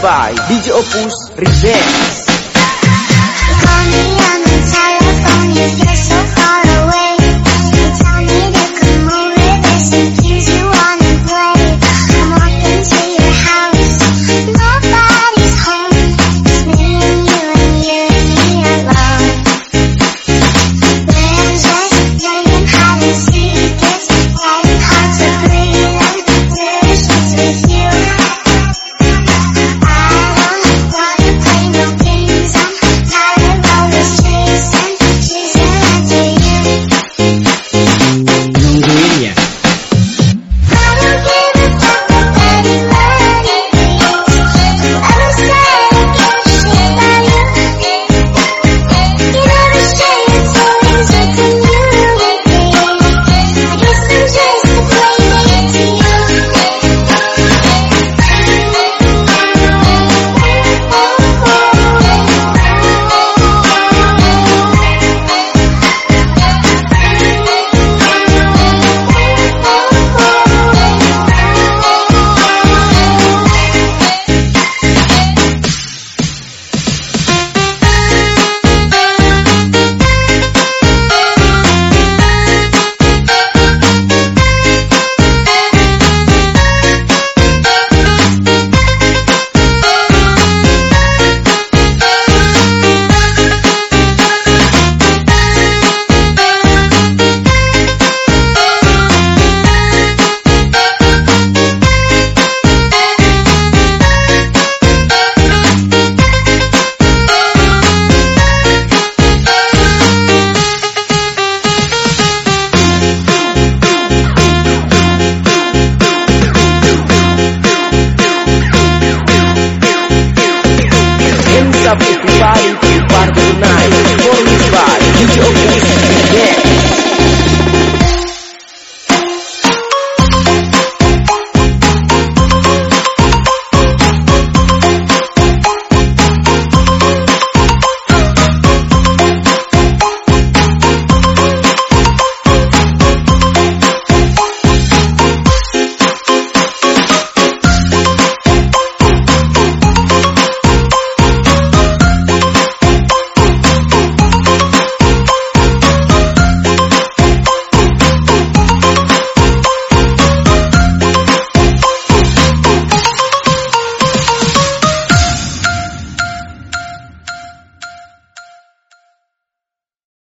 By DJ Opus Revenge Woo!